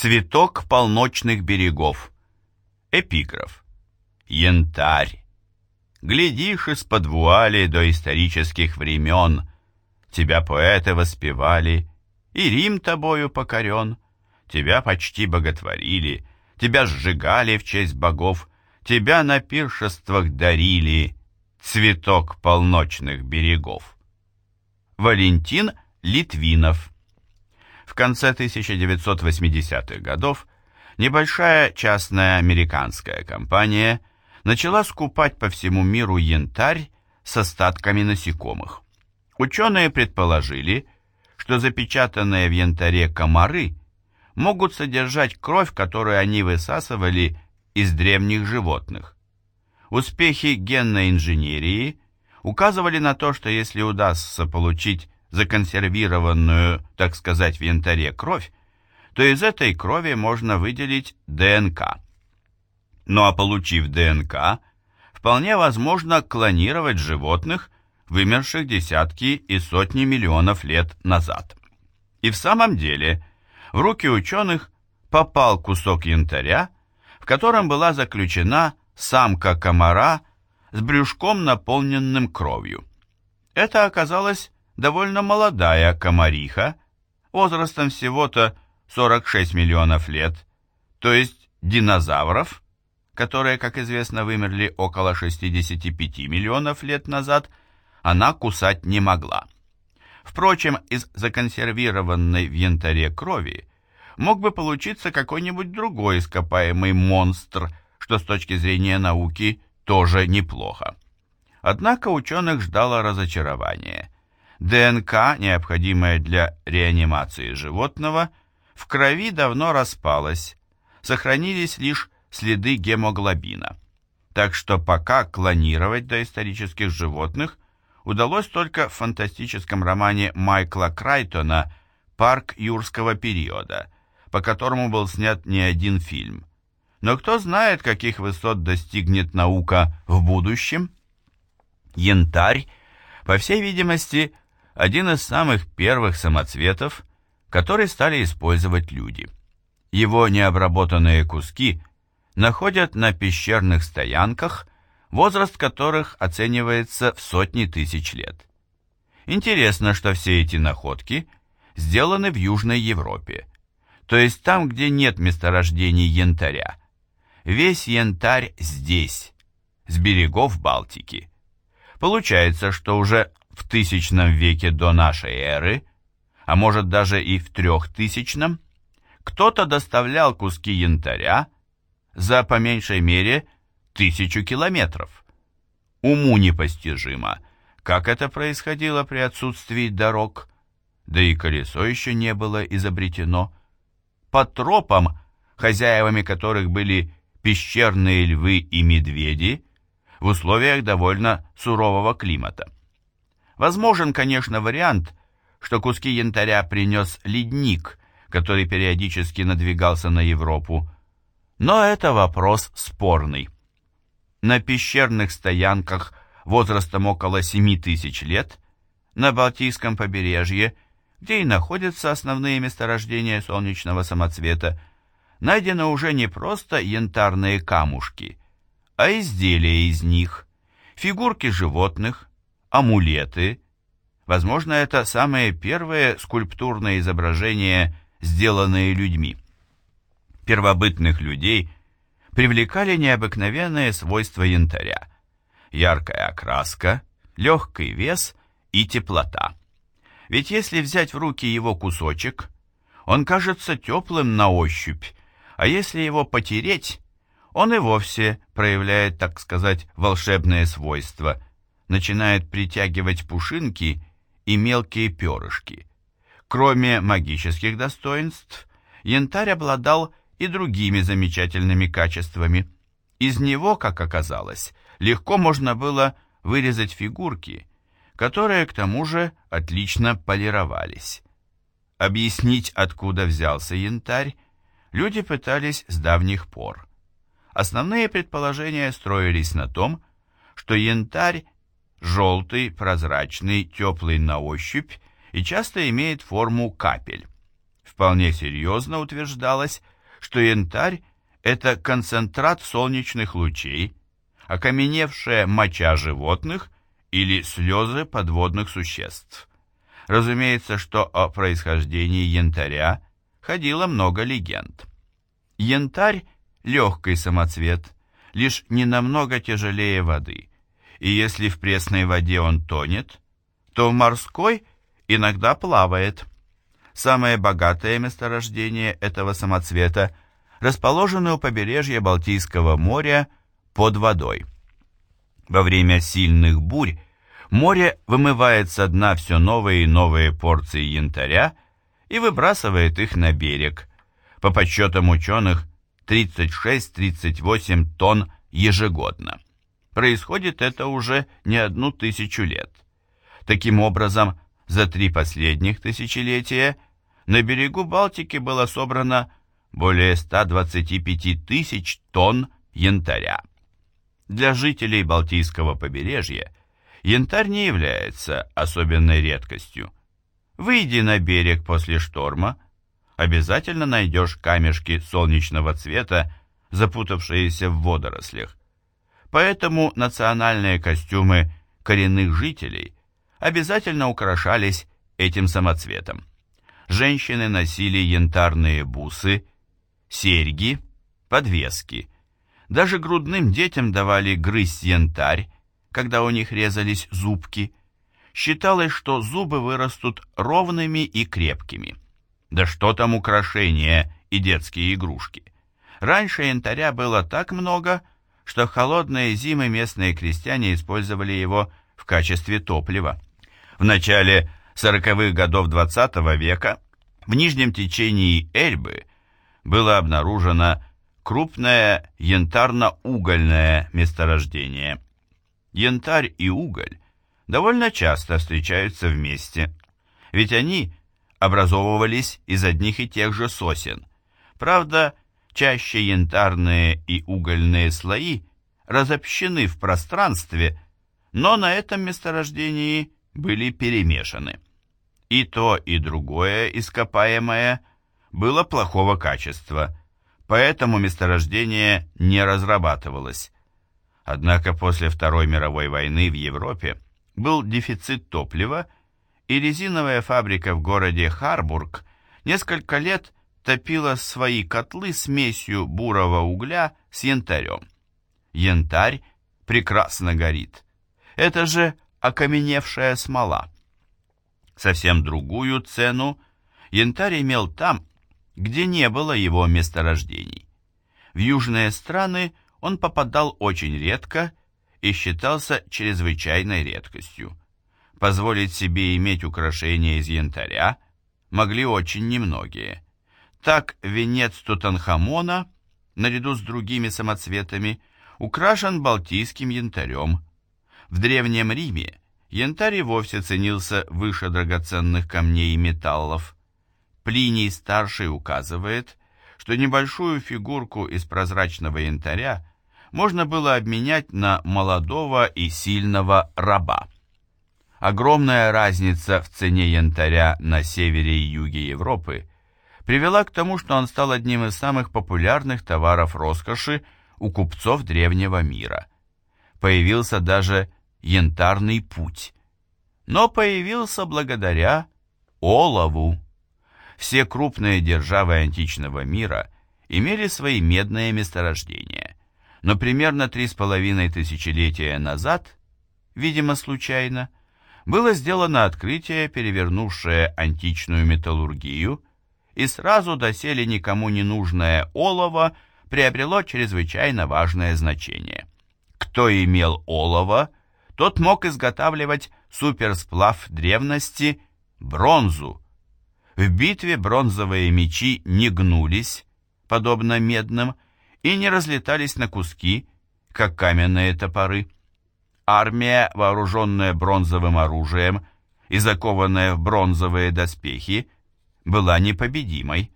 Цветок полночных берегов. Эпиграф. Янтарь. Глядишь из-под вуали до исторических времен. Тебя поэты воспевали, и Рим тобою покорен. Тебя почти боготворили, тебя сжигали в честь богов, тебя на пиршествах дарили цветок полночных берегов. Валентин Литвинов В конце 1980-х годов небольшая частная американская компания начала скупать по всему миру янтарь с остатками насекомых. Ученые предположили, что запечатанные в янтаре комары могут содержать кровь, которую они высасывали из древних животных. Успехи генной инженерии указывали на то, что если удастся получить законсервированную, так сказать, в янтаре кровь, то из этой крови можно выделить ДНК. Ну а получив ДНК, вполне возможно клонировать животных, вымерших десятки и сотни миллионов лет назад. И в самом деле, в руки ученых попал кусок янтаря, в котором была заключена самка комара с брюшком, наполненным кровью. Это оказалась довольно молодая комариха, возрастом всего-то 46 миллионов лет, то есть динозавров, которые, как известно, вымерли около 65 миллионов лет назад, она кусать не могла. Впрочем, из законсервированной в янтаре крови мог бы получиться какой-нибудь другой ископаемый монстр, что с точки зрения науки тоже неплохо. Однако ученых ждало разочарование. ДНК, необходимая для реанимации животного, в крови давно распалась, сохранились лишь следы гемоглобина. Так что пока клонировать доисторических животных удалось только в фантастическом романе Майкла Крайтона «Парк юрского периода», по которому был снят не один фильм. Но кто знает, каких высот достигнет наука в будущем? Янтарь, по всей видимости, один из самых первых самоцветов, который стали использовать люди. Его необработанные куски находят на пещерных стоянках, возраст которых оценивается в сотни тысяч лет. Интересно, что все эти находки сделаны в Южной Европе, то есть там, где нет месторождений янтаря. Весь янтарь здесь, с берегов Балтики. Получается, что уже в тысячном веке до нашей эры, а может даже и в трехтысячном, кто-то доставлял куски янтаря за, по меньшей мере, тысячу километров. Уму непостижимо, как это происходило при отсутствии дорог, да и колесо еще не было изобретено. По тропам, хозяевами которых были пещерные львы и медведи, в условиях довольно сурового климата. Возможен, конечно, вариант, что куски янтаря принес ледник, который периодически надвигался на Европу, но это вопрос спорный. На пещерных стоянках возрастом около 7 тысяч лет на Балтийском побережье, где и находятся основные месторождения солнечного самоцвета, найдены уже не просто янтарные камушки, а изделия из них, фигурки животных, амулеты. Возможно, это самые первые скульптурные изображения, сделанные людьми первобытных людей привлекали необыкновенные свойства янтаря. Яркая окраска, легкий вес и теплота. Ведь если взять в руки его кусочек, он кажется теплым на ощупь, а если его потереть, он и вовсе проявляет, так сказать, волшебные свойства, начинает притягивать пушинки и мелкие перышки. Кроме магических достоинств, янтарь обладал и другими замечательными качествами. Из него, как оказалось, легко можно было вырезать фигурки, которые к тому же отлично полировались. Объяснить, откуда взялся янтарь, люди пытались с давних пор. Основные предположения строились на том, что янтарь желтый, прозрачный, теплый на ощупь и часто имеет форму капель вполне серьезно утверждалось, что янтарь – это концентрат солнечных лучей, окаменевшая моча животных или слезы подводных существ. Разумеется, что о происхождении янтаря ходило много легенд. Янтарь – легкий самоцвет, лишь не намного тяжелее воды, и если в пресной воде он тонет, то в морской иногда плавает. Самое богатое месторождение этого самоцвета расположено у побережья Балтийского моря под водой. Во время сильных бурь море вымывает со дна все новые и новые порции янтаря и выбрасывает их на берег. По подсчетам ученых, 36-38 тонн ежегодно. Происходит это уже не одну тысячу лет. Таким образом, за три последних тысячелетия на берегу Балтики было собрано более 125 тысяч тонн янтаря. Для жителей Балтийского побережья янтарь не является особенной редкостью. Выйди на берег после шторма, обязательно найдешь камешки солнечного цвета, запутавшиеся в водорослях. Поэтому национальные костюмы коренных жителей обязательно украшались этим самоцветом. Женщины носили янтарные бусы, серьги, подвески – даже грудным детям давали грызть янтарь, когда у них резались зубки. Считалось, что зубы вырастут ровными и крепкими. Да что там украшения и детские игрушки. Раньше янтаря было так много, что в холодные зимы местные крестьяне использовали его в качестве топлива. В начале 40-х годов XX -го века в нижнем течении Эльбы было обнаружено крупное янтарно-угольное месторождение. Янтарь и уголь довольно часто встречаются вместе, ведь они образовывались из одних и тех же сосен. Правда, чаще янтарные и угольные слои разобщены в пространстве, но на этом месторождении были перемешаны. И то, и другое ископаемое было плохого качества – поэтому месторождение не разрабатывалось. Однако после Второй мировой войны в Европе был дефицит топлива, и резиновая фабрика в городе Харбург несколько лет топила свои котлы смесью бурого угля с янтарем. Янтарь прекрасно горит. Это же окаменевшая смола. Совсем другую цену янтарь имел там, где не было его месторождений. В южные страны он попадал очень редко и считался чрезвычайной редкостью. Позволить себе иметь украшения из янтаря могли очень немногие. Так венец Тутанхамона, наряду с другими самоцветами, украшен балтийским янтарем. В Древнем Риме янтарь вовсе ценился выше драгоценных камней и металлов. Плиний старший указывает, что небольшую фигурку из прозрачного янтаря можно было обменять на молодого и сильного раба. Огромная разница в цене янтаря на севере и юге Европы привела к тому, что он стал одним из самых популярных товаров роскоши у купцов древнего мира. Появился даже янтарный путь. Но появился благодаря олову. Все крупные державы античного мира имели свои медные месторождения, но примерно три с половиной тысячелетия назад, видимо случайно, было сделано открытие, перевернувшее античную металлургию, и сразу доселе никому не нужное олово приобрело чрезвычайно важное значение. Кто имел олово, тот мог изготавливать суперсплав древности – бронзу, в битве бронзовые мечи не гнулись, подобно медным, и не разлетались на куски, как каменные топоры. Армия, вооруженная бронзовым оружием и закованная в бронзовые доспехи, была непобедимой.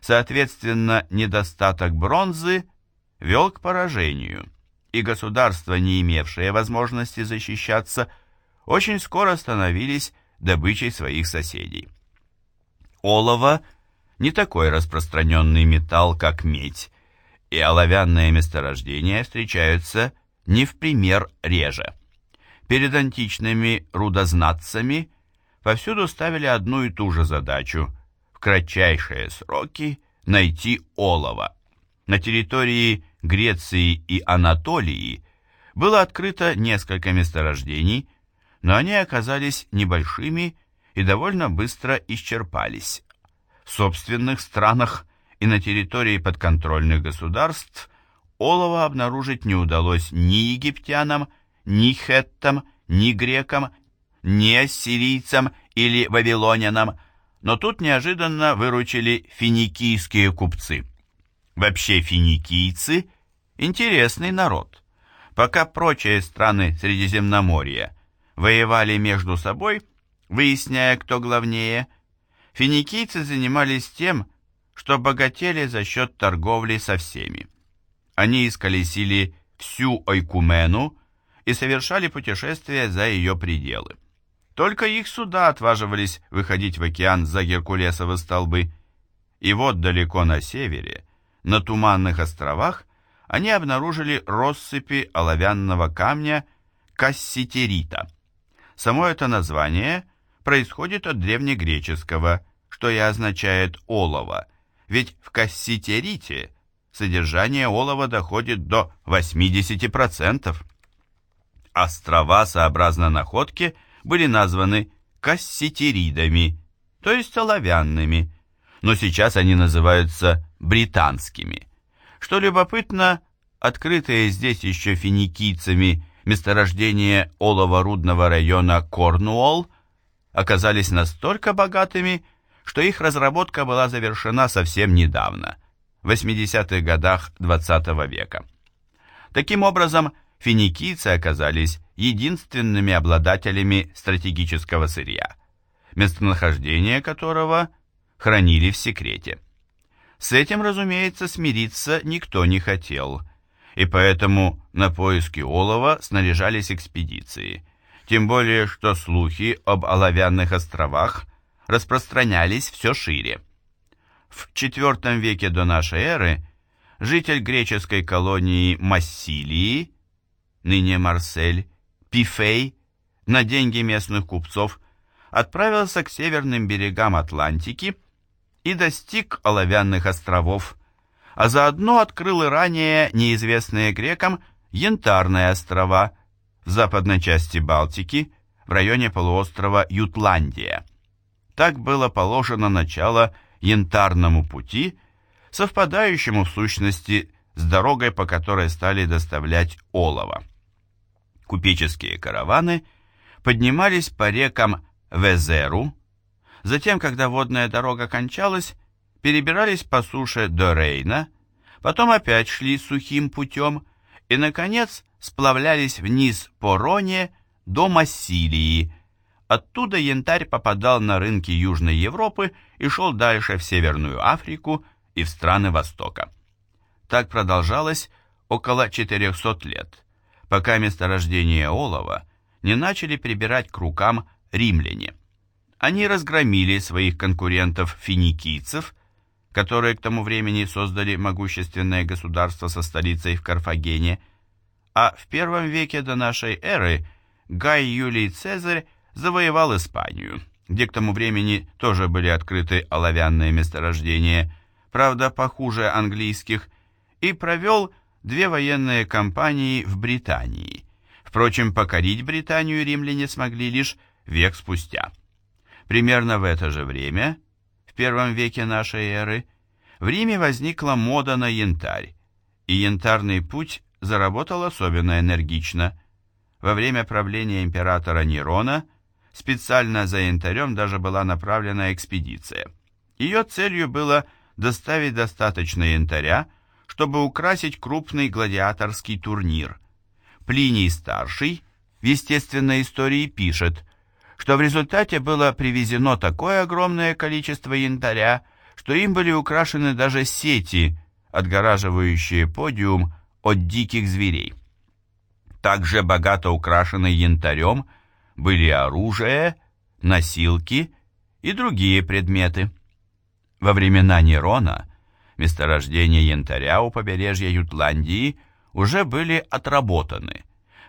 Соответственно, недостаток бронзы вел к поражению, и государства, не имевшие возможности защищаться, очень скоро становились добычей своих соседей. Олово не такой распространенный металл, как медь, и оловянные месторождения встречаются не в пример реже. Перед античными рудознатцами повсюду ставили одну и ту же задачу – в кратчайшие сроки найти олово. На территории Греции и Анатолии было открыто несколько месторождений, но они оказались небольшими и довольно быстро исчерпались. В собственных странах и на территории подконтрольных государств олово обнаружить не удалось ни египтянам, ни хеттам, ни грекам, ни ассирийцам или вавилонянам, но тут неожиданно выручили финикийские купцы. Вообще финикийцы – интересный народ. Пока прочие страны Средиземноморья воевали между собой, выясняя, кто главнее, финикийцы занимались тем, что богатели за счет торговли со всеми. Они исколесили всю Ойкумену и совершали путешествия за ее пределы. Только их суда отваживались выходить в океан за Геркулесовы столбы. И вот далеко на севере, на Туманных островах, они обнаружили россыпи оловянного камня касситерита. Само это название происходит от древнегреческого, что и означает «олово», ведь в касситерите содержание олова доходит до 80%. Острова, сообразно находке, были названы касситеридами, то есть оловянными, но сейчас они называются британскими. Что любопытно, открытые здесь еще финикийцами месторождения олово-рудного района Корнуолл оказались настолько богатыми, что их разработка была завершена совсем недавно, в 80-х годах XX -го века. Таким образом, финикийцы оказались единственными обладателями стратегического сырья, местонахождение которого хранили в секрете. С этим, разумеется, смириться никто не хотел, и поэтому на поиски олова снаряжались экспедиции, тем более что слухи об оловянных островах распространялись все шире. В IV веке до нашей эры житель греческой колонии Массилии, ныне Марсель, Пифей, на деньги местных купцов, отправился к северным берегам Атлантики и достиг Оловянных островов, а заодно открыл и ранее неизвестные грекам Янтарные острова в западной части Балтики, в районе полуострова Ютландия. Так было положено начало Янтарному пути, совпадающему в сущности с дорогой, по которой стали доставлять олово. Купеческие караваны поднимались по рекам Везеру, затем, когда водная дорога кончалась, перебирались по суше до Рейна, потом опять шли сухим путем и, наконец, сплавлялись вниз по Роне до Массилии. Оттуда янтарь попадал на рынки Южной Европы и шел дальше в Северную Африку и в страны Востока. Так продолжалось около 400 лет, пока месторождение олова не начали прибирать к рукам римляне. Они разгромили своих конкурентов-финикийцев, которые к тому времени создали могущественное государство со столицей в Карфагене, а в первом веке до нашей эры Гай Юлий Цезарь завоевал Испанию, где к тому времени тоже были открыты оловянные месторождения, правда похуже английских, и провел две военные кампании в Британии. Впрочем, покорить Британию римляне смогли лишь век спустя. Примерно в это же время, в первом веке нашей эры, в Риме возникла мода на янтарь, и янтарный путь заработал особенно энергично. Во время правления императора Нерона специально за янтарем даже была направлена экспедиция. Ее целью было доставить достаточно янтаря, чтобы украсить крупный гладиаторский турнир. Плиний старший в естественной истории пишет, что в результате было привезено такое огромное количество янтаря, что им были украшены даже сети, отгораживающие подиум от диких зверей. Также богато украшены янтарем были оружие, носилки и другие предметы. Во времена Нерона месторождения янтаря у побережья Ютландии уже были отработаны,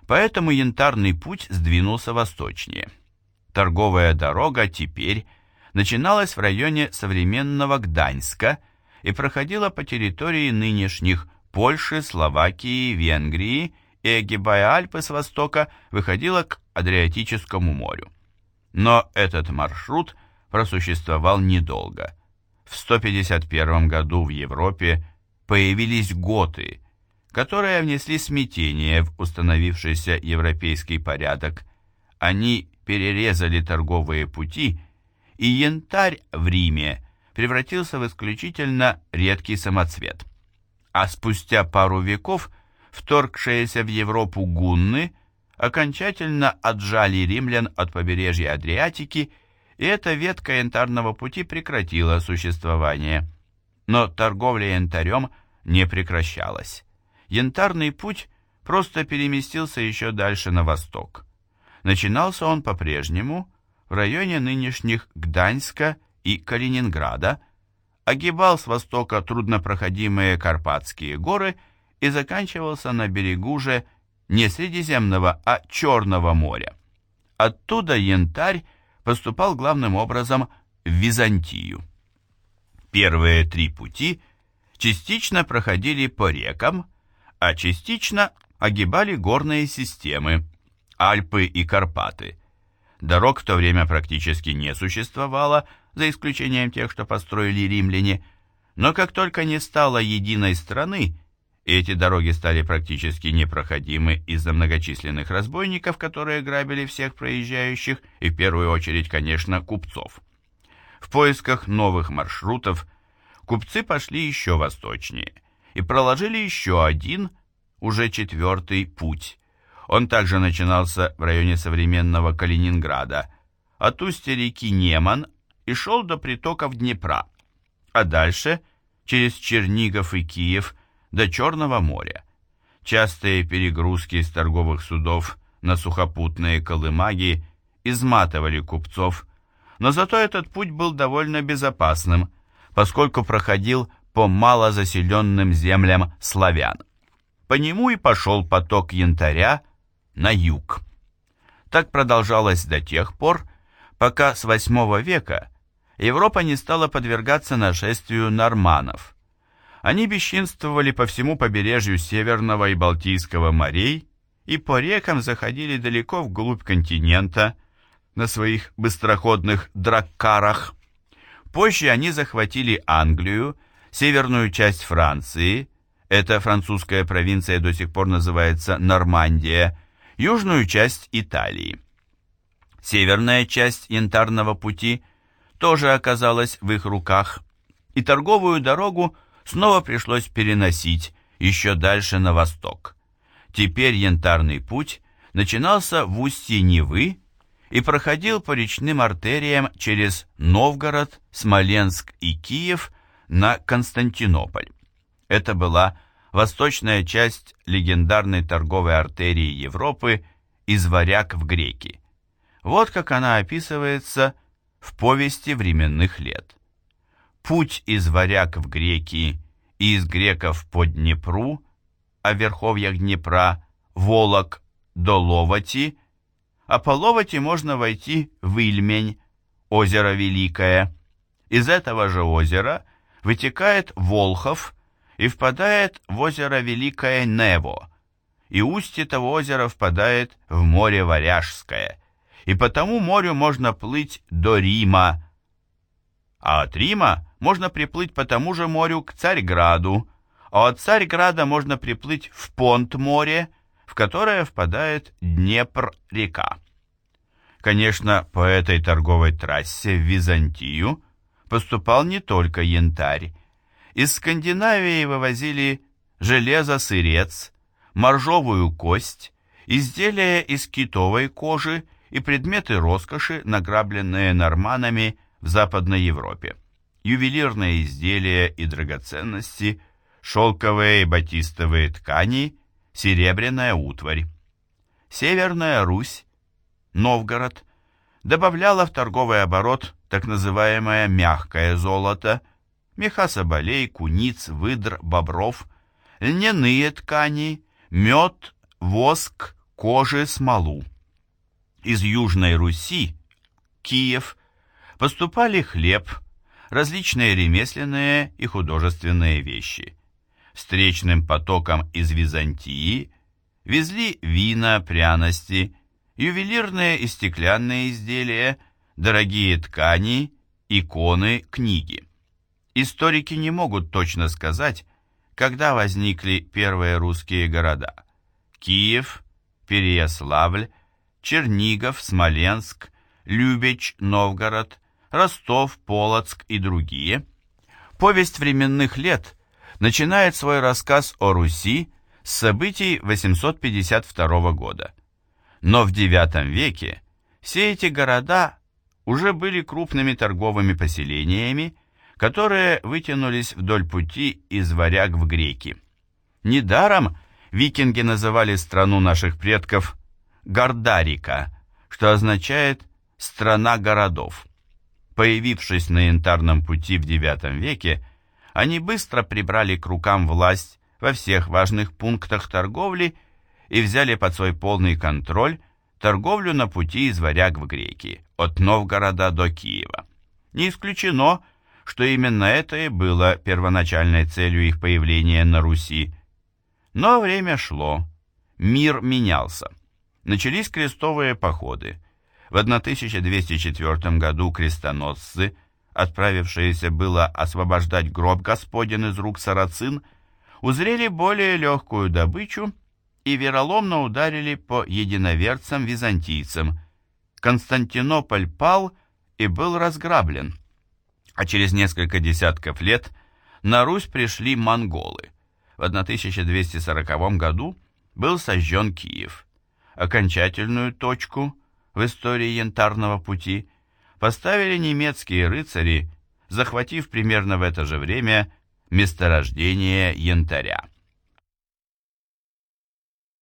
поэтому янтарный путь сдвинулся восточнее. Торговая дорога теперь начиналась в районе современного Гданьска и проходила по территории нынешних Польши, Словакии, Венгрии и, огибая Альпы с востока, выходила к Адриатическому морю. Но этот маршрут просуществовал недолго. В 151 году в Европе появились готы, которые внесли смятение в установившийся европейский порядок. Они перерезали торговые пути, и янтарь в Риме превратился в исключительно редкий самоцвет. А спустя пару веков вторгшиеся в Европу гунны – окончательно отжали римлян от побережья Адриатики, и эта ветка янтарного пути прекратила существование. Но торговля янтарем не прекращалась. Янтарный путь просто переместился еще дальше на восток. Начинался он по-прежнему в районе нынешних Гданьска и Калининграда, огибал с востока труднопроходимые Карпатские горы и заканчивался на берегу же не Средиземного, а Черного моря. Оттуда янтарь поступал главным образом в Византию. Первые три пути частично проходили по рекам, а частично огибали горные системы, Альпы и Карпаты. Дорог в то время практически не существовало, за исключением тех, что построили римляне, но как только не стало единой страны, и эти дороги стали практически непроходимы из-за многочисленных разбойников, которые грабили всех проезжающих, и в первую очередь, конечно, купцов. В поисках новых маршрутов купцы пошли еще восточнее и проложили еще один, уже четвертый путь. Он также начинался в районе современного Калининграда, от устья реки Неман и шел до притоков Днепра, а дальше через Чернигов и Киев – до Черного моря. Частые перегрузки из торговых судов на сухопутные колымаги изматывали купцов, но зато этот путь был довольно безопасным, поскольку проходил по малозаселенным землям славян. По нему и пошел поток янтаря на юг. Так продолжалось до тех пор, пока с VIII века Европа не стала подвергаться нашествию норманов – они бесчинствовали по всему побережью Северного и Балтийского морей и по рекам заходили далеко вглубь континента на своих быстроходных драккарах. Позже они захватили Англию, северную часть Франции, эта французская провинция до сих пор называется Нормандия, южную часть Италии. Северная часть Янтарного пути тоже оказалась в их руках, и торговую дорогу – снова пришлось переносить еще дальше на восток. Теперь янтарный путь начинался в устье Невы и проходил по речным артериям через Новгород, Смоленск и Киев на Константинополь. Это была восточная часть легендарной торговой артерии Европы из Варяг в Греки. Вот как она описывается в повести временных лет. Путь из варяг в греки и из греков по Днепру, о верховьях Днепра, Волок до Ловати, а по Ловати можно войти в Ильмень, озеро Великое. Из этого же озера вытекает Волхов и впадает в озеро Великое Нево, и устье этого озера впадает в море Варяжское, и по тому морю можно плыть до Рима, а от Рима можно приплыть по тому же морю к Царьграду, а от Царьграда можно приплыть в Понт-море, в которое впадает Днепр-река. Конечно, по этой торговой трассе в Византию поступал не только янтарь. Из Скандинавии вывозили железо-сырец, моржовую кость, изделия из китовой кожи и предметы роскоши, награбленные норманами в Западной Европе ювелирные изделия и драгоценности, шелковые и батистовые ткани, серебряная утварь. Северная Русь, Новгород, добавляла в торговый оборот так называемое мягкое золото, меха соболей, куниц, выдр, бобров, льняные ткани, мед, воск, кожи, смолу. Из Южной Руси, Киев, поступали хлеб, различные ремесленные и художественные вещи. Встречным потоком из Византии везли вина, пряности, ювелирные и стеклянные изделия, дорогие ткани, иконы, книги. Историки не могут точно сказать, когда возникли первые русские города. Киев, Переяславль, Чернигов, Смоленск, Любеч, Новгород, Ростов, Полоцк и другие. Повесть временных лет начинает свой рассказ о Руси с событий 852 года. Но в IX веке все эти города уже были крупными торговыми поселениями, которые вытянулись вдоль пути из варяг в греки. Недаром викинги называли страну наших предков Гардарика, что означает «страна городов». Появившись на янтарном пути в IX веке, они быстро прибрали к рукам власть во всех важных пунктах торговли и взяли под свой полный контроль торговлю на пути из варяг в греки, от Новгорода до Киева. Не исключено, что именно это и было первоначальной целью их появления на Руси. Но время шло, мир менялся. Начались крестовые походы. В 1204 году крестоносцы, отправившиеся было освобождать гроб Господен из рук сарацин, узрели более легкую добычу и вероломно ударили по единоверцам-византийцам. Константинополь пал и был разграблен а через несколько десятков лет на Русь пришли монголы. В 1240 году был сожжен Киев. Окончательную точку в истории Янтарного пути поставили немецкие рыцари, захватив примерно в это же время месторождение янтаря.